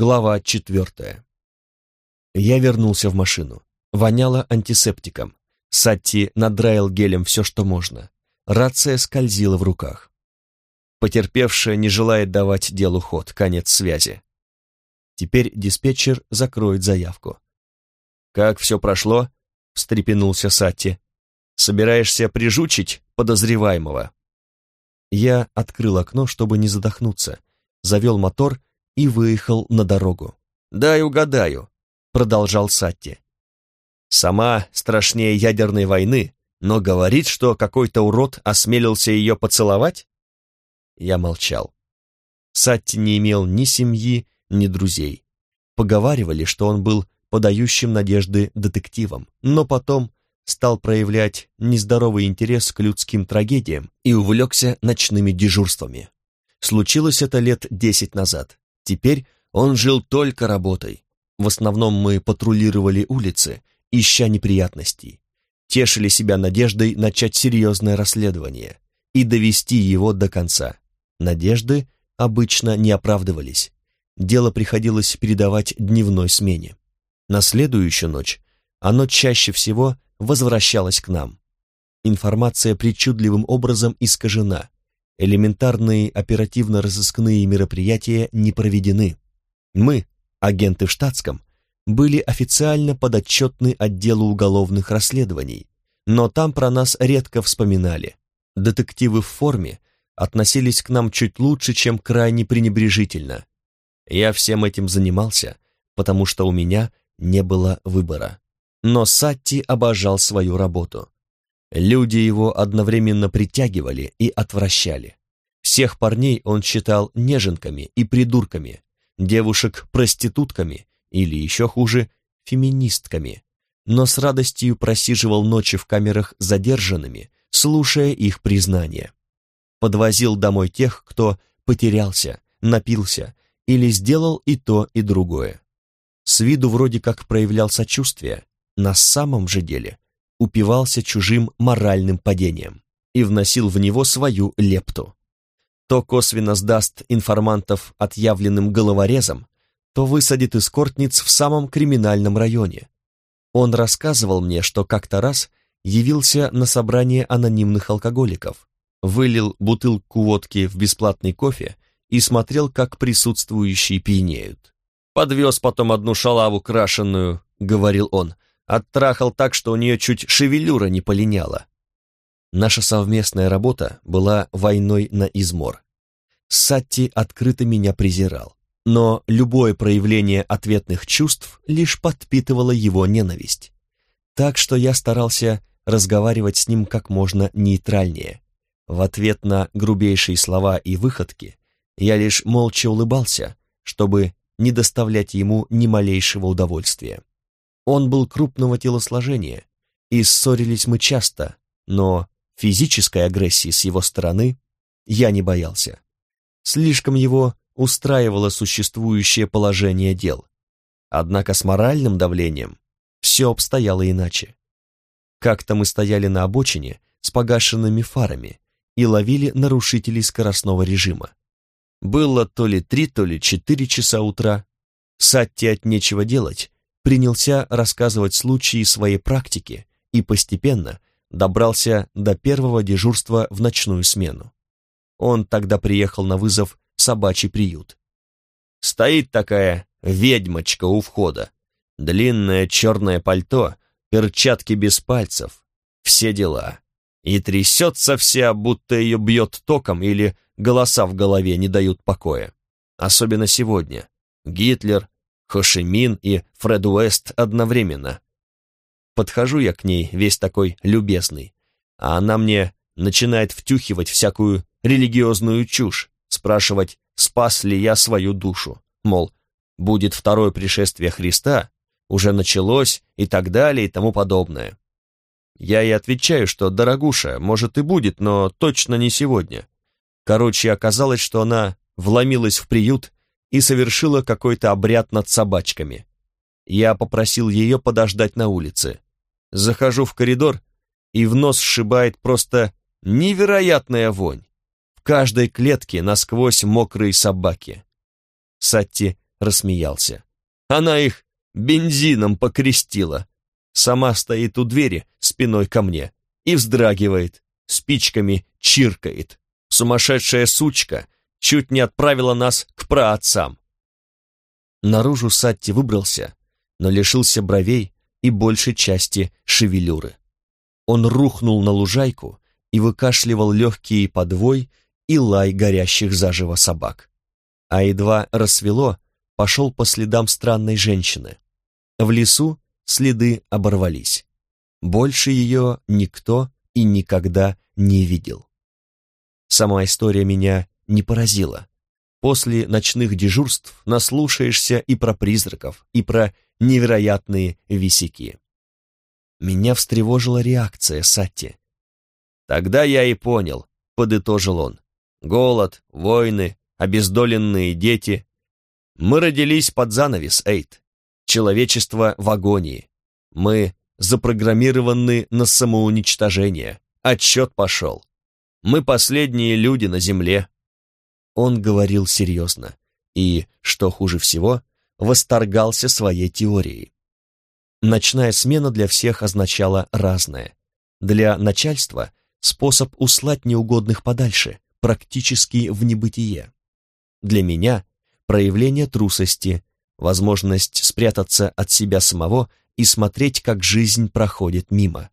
Глава четвертая. Я вернулся в машину. Воняло антисептиком. Сатти надраил гелем все, что можно. Рация скользила в руках. Потерпевшая не желает давать делу ход, конец связи. Теперь диспетчер закроет заявку. «Как все прошло?» — встрепенулся Сатти. «Собираешься прижучить подозреваемого?» Я открыл окно, чтобы не задохнуться, завел мотор и выехал на дорогу. «Дай угадаю», — продолжал Сатти. «Сама страшнее ядерной войны, но говорит, что какой-то урод осмелился ее поцеловать?» Я молчал. Сатти не имел ни семьи, ни друзей. Поговаривали, что он был подающим надежды детективом, но потом стал проявлять нездоровый интерес к людским трагедиям и увлекся ночными дежурствами. Случилось это лет десять назад. Теперь он жил только работой. В основном мы патрулировали улицы, ища неприятностей. Тешили себя надеждой начать серьезное расследование и довести его до конца. Надежды обычно не оправдывались. Дело приходилось передавать дневной смене. На следующую ночь оно чаще всего возвращалось к нам. Информация причудливым образом искажена. Элементарные оперативно-розыскные мероприятия не проведены. Мы, агенты в штатском, были официально подотчетны отделу уголовных расследований, но там про нас редко вспоминали. Детективы в форме относились к нам чуть лучше, чем крайне пренебрежительно. Я всем этим занимался, потому что у меня не было выбора. Но Сатти обожал свою работу. Люди его одновременно притягивали и отвращали. Всех парней он считал неженками и придурками, девушек проститутками или еще хуже, феминистками, но с радостью просиживал ночи в камерах задержанными, слушая их признания. Подвозил домой тех, кто потерялся, напился или сделал и то, и другое. С виду вроде как проявлял сочувствие, на самом же деле упивался чужим моральным падением и вносил в него свою лепту. То косвенно сдаст информантов отъявленным головорезом, то высадит эскортниц в самом криминальном районе. Он рассказывал мне, что как-то раз явился на собрание анонимных алкоголиков, вылил бутылку водки в бесплатный кофе и смотрел, как присутствующие пьянеют. Подвез потом одну шалаву крашеную, говорил он, оттрахал так, что у нее чуть шевелюра не полиняла. Наша совместная работа была войной на измор. Сатти открыто меня презирал, но любое проявление ответных чувств лишь подпитывало его ненависть. Так что я старался разговаривать с ним как можно нейтральнее. В ответ на грубейшие слова и выходки я лишь молча улыбался, чтобы не доставлять ему ни малейшего удовольствия. Он был крупного телосложения, и ссорились мы часто, но физической агрессии с его стороны я не боялся. Слишком его устраивало существующее положение дел. Однако с моральным давлением все обстояло иначе. Как-то мы стояли на обочине с погашенными фарами и ловили нарушителей скоростного режима. Было то ли три, то ли четыре часа утра. Сатти от нечего делать принялся рассказывать случаи своей практики и постепенно добрался до первого дежурства в ночную смену. Он тогда приехал на вызов в собачий приют. Стоит такая ведьмочка у входа. Длинное черное пальто, перчатки без пальцев, все дела. И трясется вся, будто ее бьет током или голоса в голове не дают покоя. Особенно сегодня. Гитлер, Хошимин и Фред Уэст одновременно. Подхожу я к ней, весь такой любезный, а она мне начинает втюхивать всякую религиозную чушь, спрашивать, спас ли я свою душу, мол, будет второе пришествие Христа, уже началось и так далее и тому подобное. Я ей отвечаю, что, дорогуша, может и будет, но точно не сегодня. Короче, оказалось, что она вломилась в приют и совершила какой-то обряд над собачками. Я попросил ее подождать на улице. Захожу в коридор, и в нос сшибает просто невероятная вонь. В каждой клетке насквозь мокрые собаки. Сатти рассмеялся. Она их бензином покрестила. Сама стоит у двери спиной ко мне и вздрагивает, спичками чиркает. Сумасшедшая сучка чуть не отправила нас к праотцам. Наружу Сатти выбрался, но лишился бровей и большей части шевелюры. Он рухнул на лужайку и выкашливал легкий подвой и лай горящих заживо собак. А едва рассвело, пошел по следам странной женщины. В лесу следы оборвались. Больше ее никто и никогда не видел. Сама история меня не поразила. После ночных дежурств наслушаешься и про призраков, и про невероятные висяки. Меня встревожила реакция Сатти. «Тогда я и понял», — подытожил он. «Голод, войны, обездоленные дети. Мы родились под занавес, Эйт. Человечество в агонии. Мы запрограммированы на самоуничтожение. Отчет пошел. Мы последние люди на Земле». Он говорил серьезно и, что хуже всего, восторгался своей теорией. Ночная смена для всех означала разное. Для начальства – способ услать неугодных подальше, практически в небытие. Для меня – проявление трусости, возможность спрятаться от себя самого и смотреть, как жизнь проходит мимо.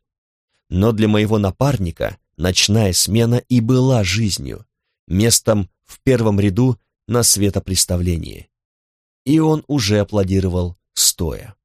Но для моего напарника ночная смена и была жизнью, местом в первом ряду на светопреставлении. И он уже аплодировал стоя.